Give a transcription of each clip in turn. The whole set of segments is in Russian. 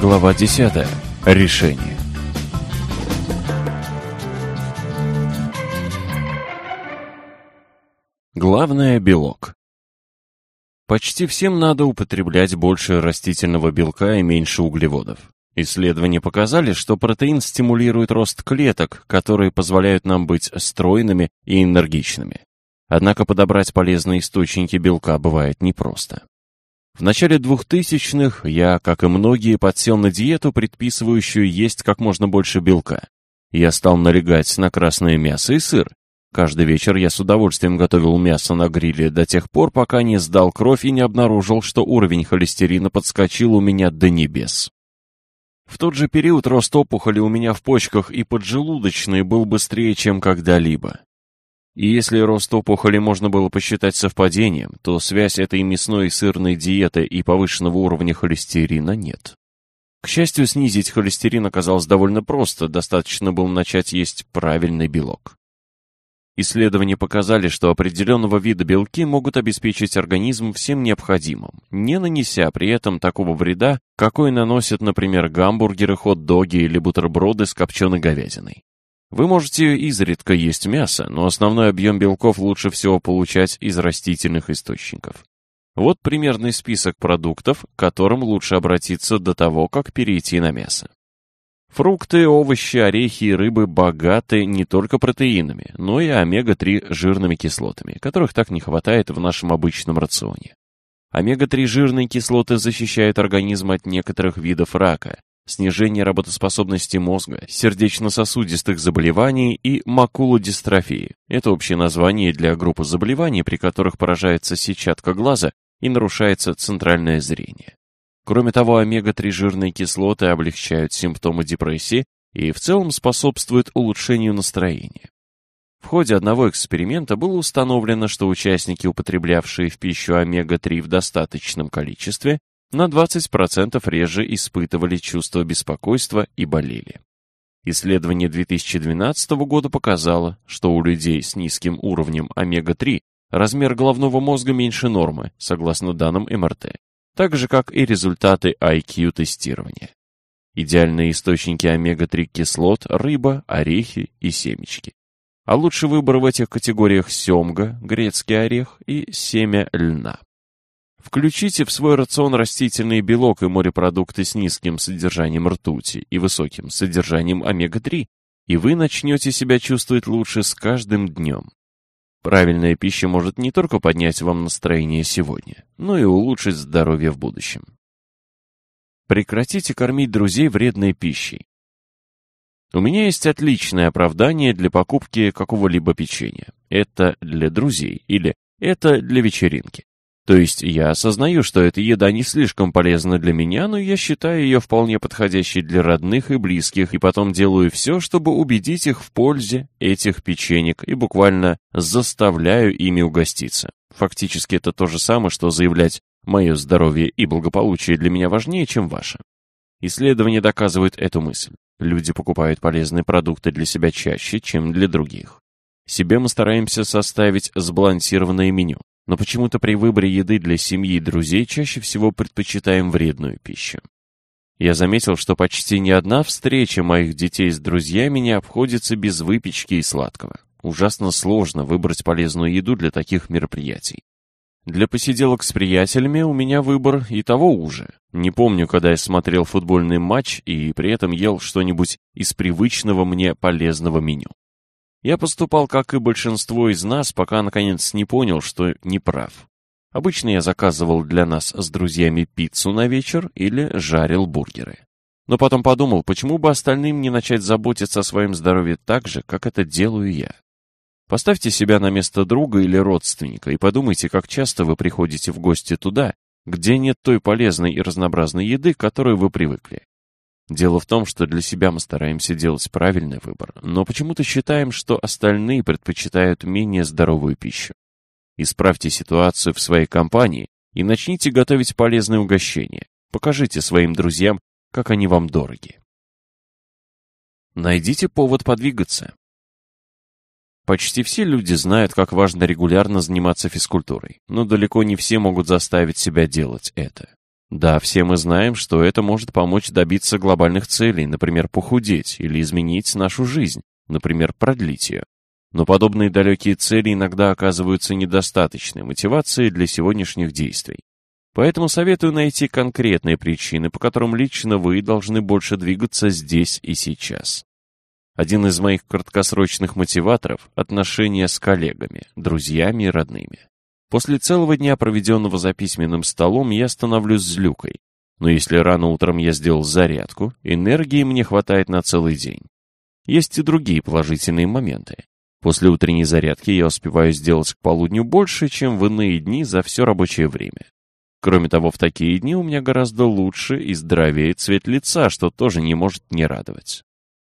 Глава 10. Решение. Главное – белок. Почти всем надо употреблять больше растительного белка и меньше углеводов. Исследования показали, что протеин стимулирует рост клеток, которые позволяют нам быть стройными и энергичными. Однако подобрать полезные источники белка бывает непросто. В начале 2000-х я, как и многие, подсел на диету, предписывающую есть как можно больше белка. Я стал налегать на красное мясо и сыр. Каждый вечер я с удовольствием готовил мясо на гриле до тех пор, пока не сдал кровь и не обнаружил, что уровень холестерина подскочил у меня до небес. В тот же период рост опухоли у меня в почках и поджелудочной был быстрее, чем когда-либо. И если рост опухоли можно было посчитать совпадением, то связь этой мясной и сырной диеты и повышенного уровня холестерина нет. К счастью, снизить холестерин оказалось довольно просто, достаточно было начать есть правильный белок. Исследования показали, что определенного вида белки могут обеспечить организм всем необходимым, не нанеся при этом такого вреда, какой наносят, например, гамбургеры, хот-доги или бутерброды с копченой говядиной. Вы можете изредка есть мясо, но основной объем белков лучше всего получать из растительных источников. Вот примерный список продуктов, к которым лучше обратиться до того, как перейти на мясо. Фрукты, овощи, орехи и рыбы богаты не только протеинами, но и омега-3 жирными кислотами, которых так не хватает в нашем обычном рационе. Омега-3 жирные кислоты защищают организм от некоторых видов рака, снижение работоспособности мозга, сердечно-сосудистых заболеваний и макулодистрофии. Это общее название для группы заболеваний, при которых поражается сетчатка глаза и нарушается центральное зрение. Кроме того, омега-3 жирные кислоты облегчают симптомы депрессии и в целом способствуют улучшению настроения. В ходе одного эксперимента было установлено, что участники, употреблявшие в пищу омега-3 в достаточном количестве, на 20% реже испытывали чувство беспокойства и болели. Исследование 2012 года показало, что у людей с низким уровнем омега-3 размер головного мозга меньше нормы, согласно данным МРТ, так же как и результаты IQ-тестирования. Идеальные источники омега-3 кислот – рыба, орехи и семечки. А лучший выбор в этих категориях семга, грецкий орех и семя льна. Включите в свой рацион растительный белок и морепродукты с низким содержанием ртути и высоким содержанием омега-3, и вы начнете себя чувствовать лучше с каждым днем. Правильная пища может не только поднять вам настроение сегодня, но и улучшить здоровье в будущем. Прекратите кормить друзей вредной пищей. У меня есть отличное оправдание для покупки какого-либо печенья. Это для друзей или это для вечеринки. То есть я осознаю, что эта еда не слишком полезна для меня, но я считаю ее вполне подходящей для родных и близких, и потом делаю все, чтобы убедить их в пользе этих печенек и буквально заставляю ими угоститься. Фактически это то же самое, что заявлять «мое здоровье и благополучие для меня важнее, чем ваше». Исследования доказывают эту мысль. Люди покупают полезные продукты для себя чаще, чем для других. Себе мы стараемся составить сбалансированное меню, но почему-то при выборе еды для семьи и друзей чаще всего предпочитаем вредную пищу. Я заметил, что почти ни одна встреча моих детей с друзьями не обходится без выпечки и сладкого. Ужасно сложно выбрать полезную еду для таких мероприятий. Для посиделок с приятелями у меня выбор и того уже. Не помню, когда я смотрел футбольный матч и при этом ел что-нибудь из привычного мне полезного меню. Я поступал, как и большинство из нас, пока наконец не понял, что не прав. Обычно я заказывал для нас с друзьями пиццу на вечер или жарил бургеры. Но потом подумал, почему бы остальным не начать заботиться о своем здоровье так же, как это делаю я. Поставьте себя на место друга или родственника и подумайте, как часто вы приходите в гости туда, где нет той полезной и разнообразной еды, к которой вы привыкли. Дело в том, что для себя мы стараемся делать правильный выбор, но почему-то считаем, что остальные предпочитают менее здоровую пищу. Исправьте ситуацию в своей компании и начните готовить полезные угощения. Покажите своим друзьям, как они вам дороги. Найдите повод подвигаться. Почти все люди знают, как важно регулярно заниматься физкультурой, но далеко не все могут заставить себя делать это. Да, все мы знаем, что это может помочь добиться глобальных целей, например, похудеть или изменить нашу жизнь, например, продлить ее. Но подобные далекие цели иногда оказываются недостаточной мотивацией для сегодняшних действий. Поэтому советую найти конкретные причины, по которым лично вы должны больше двигаться здесь и сейчас. Один из моих краткосрочных мотиваторов – отношения с коллегами, друзьями и родными. После целого дня, проведенного за письменным столом, я становлюсь злюкой. Но если рано утром я сделал зарядку, энергии мне хватает на целый день. Есть и другие положительные моменты. После утренней зарядки я успеваю сделать к полудню больше, чем в иные дни за все рабочее время. Кроме того, в такие дни у меня гораздо лучше и здоровее цвет лица, что тоже не может не радовать.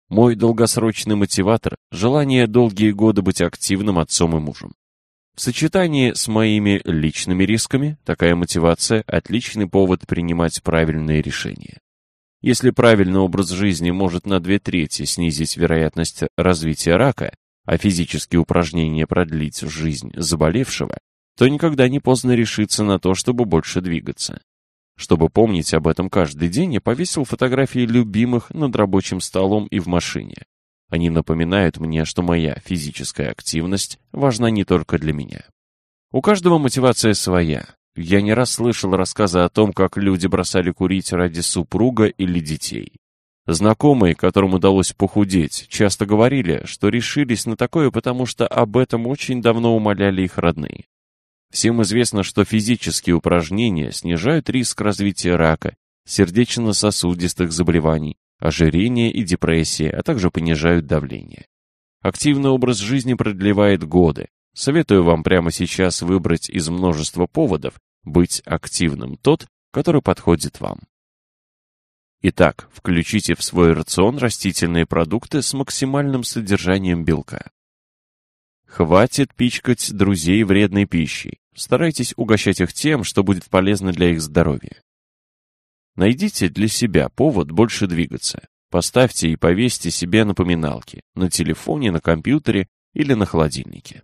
Мой долгосрочный мотиватор – желание долгие годы быть активным отцом и мужем. В сочетании с моими личными рисками такая мотивация – отличный повод принимать правильные решения. Если правильный образ жизни может на две трети снизить вероятность развития рака, а физические упражнения продлить жизнь заболевшего, то никогда не поздно решиться на то, чтобы больше двигаться. Чтобы помнить об этом каждый день, я повесил фотографии любимых над рабочим столом и в машине. Они напоминают мне, что моя физическая активность важна не только для меня. У каждого мотивация своя. Я не раз слышал рассказы о том, как люди бросали курить ради супруга или детей. Знакомые, которым удалось похудеть, часто говорили, что решились на такое, потому что об этом очень давно умоляли их родные. Всем известно, что физические упражнения снижают риск развития рака, сердечно-сосудистых заболеваний, ожирения и депрессии, а также понижают давление. Активный образ жизни продлевает годы. Советую вам прямо сейчас выбрать из множества поводов быть активным тот, который подходит вам. Итак, включите в свой рацион растительные продукты с максимальным содержанием белка. Хватит пичкать друзей вредной пищей. Старайтесь угощать их тем, что будет полезно для их здоровья. Найдите для себя повод больше двигаться. Поставьте и повесьте себе напоминалки на телефоне, на компьютере или на холодильнике.